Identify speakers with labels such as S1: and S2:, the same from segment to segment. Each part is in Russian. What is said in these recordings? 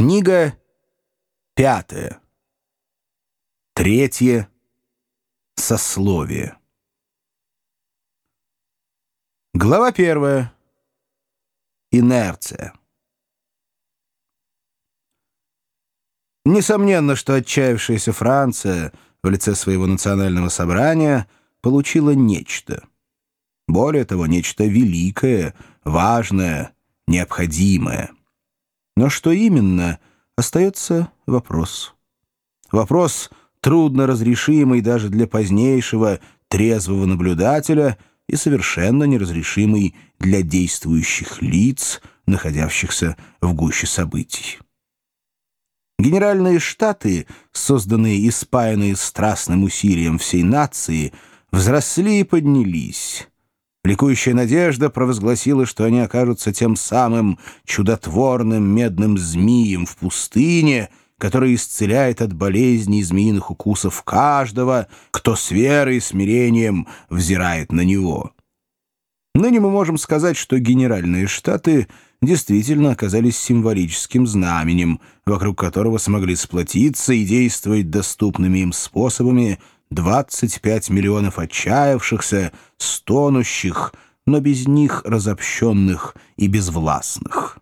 S1: Книга пятая. Третье. Сословие. Глава первая. Инерция. Несомненно, что отчаявшаяся Франция в лице своего национального собрания получила нечто. Более того, нечто великое, важное, необходимое — но что именно, остается вопрос. Вопрос трудно разрешимый даже для позднейшего трезвого наблюдателя и совершенно неразрешимый для действующих лиц, находящихся в гуще событий. Генеральные штаты, созданные и спаянные страстным усилием всей нации, взросли и поднялись, Ликующая надежда провозгласила, что они окажутся тем самым чудотворным медным змеем в пустыне, который исцеляет от болезней змеиных укусов каждого, кто с верой и смирением взирает на него. Ныне мы можем сказать, что генеральные штаты действительно оказались символическим знаменем, вокруг которого смогли сплотиться и действовать доступными им способами 25 миллионов отчаявшихся, стонущих, но без них разобщенных и безвластных.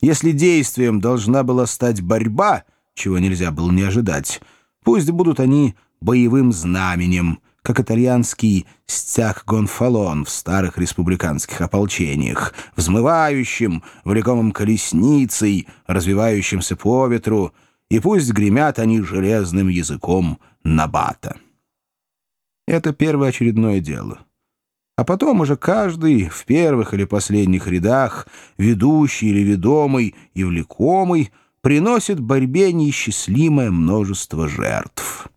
S1: Если действием должна была стать борьба, чего нельзя было не ожидать, пусть будут они боевым знаменем, как итальянский стяг Гонфалон в старых республиканских ополчениях, взмывающим, влекомым колесницей, развивающимся по ветру, и пусть гремят они железным языком Набата. Это первоочередное дело. А потом уже каждый в первых или последних рядах, ведущий или ведомый и влекомый, приносит борьбе неисчислимое множество жертв.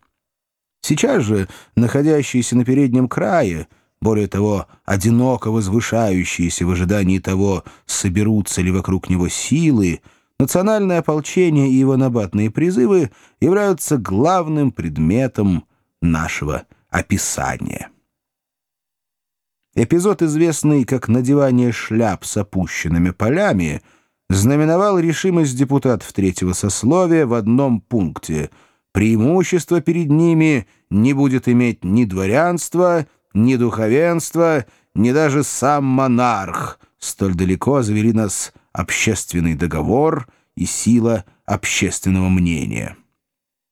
S1: Сейчас же, находящиеся на переднем крае, более того, одиноко возвышающиеся в ожидании того, соберутся ли вокруг него силы, национальное ополчение и его набатные призывы являются главным предметом нашего описания. Эпизод, известный как надевание шляп с опущенными полями, знаменовал решимость депутатов третьего сословия в одном пункте. Преимущество перед ними не будет иметь ни дворянство, ни духовенство, ни даже сам монарх. Столь далеко завели нас общественный договор и сила общественного мнения.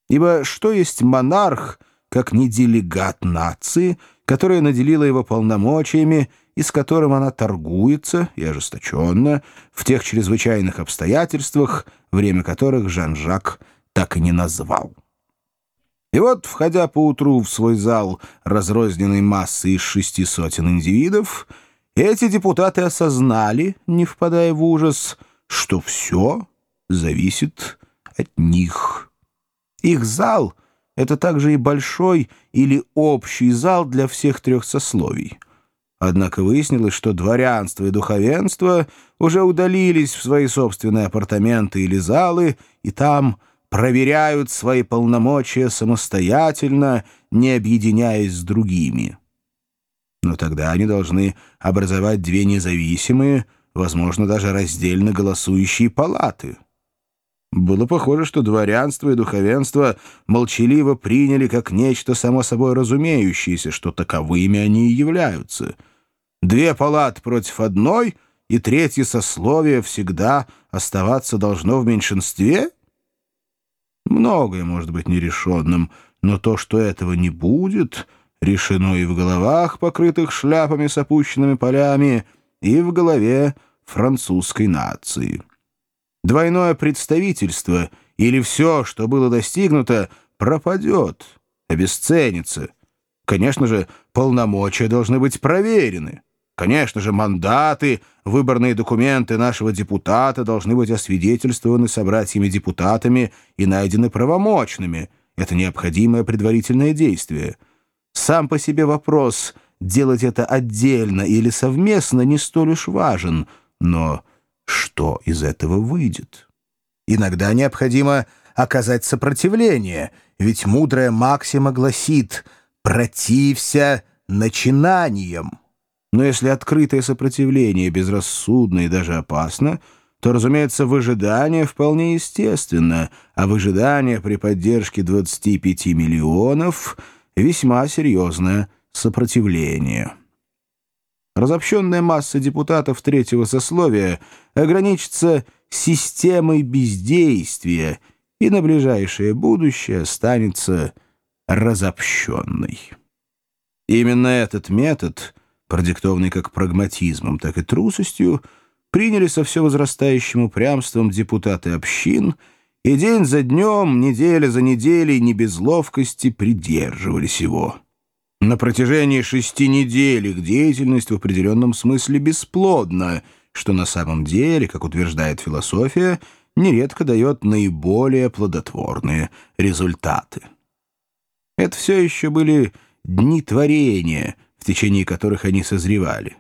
S1: Ибо что есть монарх, как не делегат нации, которая наделила его полномочиями и с которым она торгуется и ожесточенно в тех чрезвычайных обстоятельствах, время которых Жан-Жак так и не назвал. И вот, входя поутру в свой зал разрозненной массы из шести сотен индивидов, эти депутаты осознали, не впадая в ужас, что все зависит от них. Их зал — это также и большой или общий зал для всех трех сословий. Однако выяснилось, что дворянство и духовенство уже удалились в свои собственные апартаменты или залы, и там проверяют свои полномочия самостоятельно, не объединяясь с другими. Но тогда они должны образовать две независимые, возможно, даже раздельно голосующие палаты. Было похоже, что дворянство и духовенство молчаливо приняли как нечто само собой разумеющееся, что таковыми они и являются. Две палаты против одной, и третье сословие всегда оставаться должно в меньшинстве? Многое может быть нерешенным, но то, что этого не будет решено и в головах, покрытых шляпами с опущенными полями, и в голове французской нации. Двойное представительство или все, что было достигнуто, пропадет, обесценится. Конечно же, полномочия должны быть проверены. Конечно же, мандаты, выборные документы нашего депутата должны быть освидетельствованы собратьями-депутатами и найдены правомочными. Это необходимое предварительное действие — сам по себе вопрос, делать это отдельно или совместно, не столь уж важен, но что из этого выйдет? Иногда необходимо оказать сопротивление, ведь мудрая максима гласит «протився начинаниям». Но если открытое сопротивление безрассудно и даже опасно, то разумеется, выжидание вполне естественно, а выжидание при поддержке 25 миллионов — весьма серьезное сопротивление. Разобщенная масса депутатов третьего сословия ограничится системой бездействия и на ближайшее будущее останется разобщенной. Именно этот метод, продиктованный как прагматизмом, так и трусостью, приняли со все возрастающим упрямством депутаты общин и день за днем, неделя за неделей не без ловкости придерживались его. На протяжении шести недель их деятельность в определенном смысле бесплодна, что на самом деле, как утверждает философия, нередко дает наиболее плодотворные результаты. Это все еще были дни творения, в течение которых они созревали.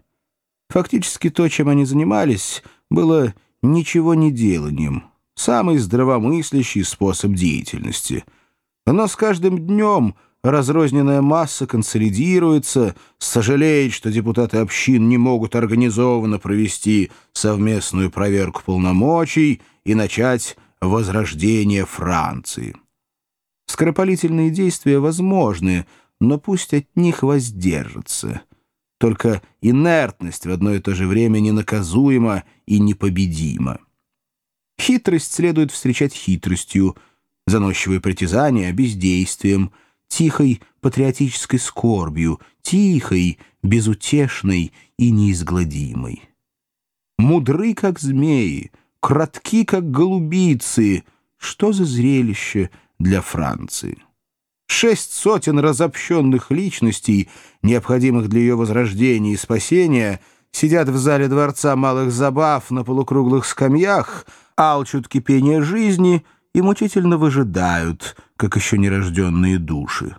S1: Фактически то, чем они занимались, было ничего не деланием, самый здравомыслящий способ деятельности. Но с каждым днем разрозненная масса консолидируется, сожалеет, что депутаты общин не могут организованно провести совместную проверку полномочий и начать возрождение Франции. Скоропалительные действия возможны, но пусть от них воздержатся. Только инертность в одно и то же время ненаказуема и непобедима. Хитрость следует встречать хитростью, заносчивые притязания — бездействием, тихой патриотической скорбью, тихой, безутешной и неизгладимой. Мудры, как змеи, кратки, как голубицы. Что за зрелище для Франции? Шесть сотен разобщенных личностей, необходимых для ее возрождения и спасения, сидят в зале Дворца малых забав на полукруглых скамьях, алчут кипение жизни и мучительно выжидают, как еще нерожденные души.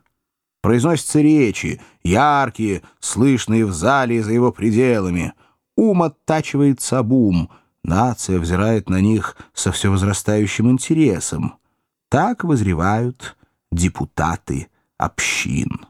S1: Произносятся речи, яркие, слышные в зале и за его пределами. Ум оттачивается об нация взирает на них со все возрастающим интересом. Так возревают депутаты общин.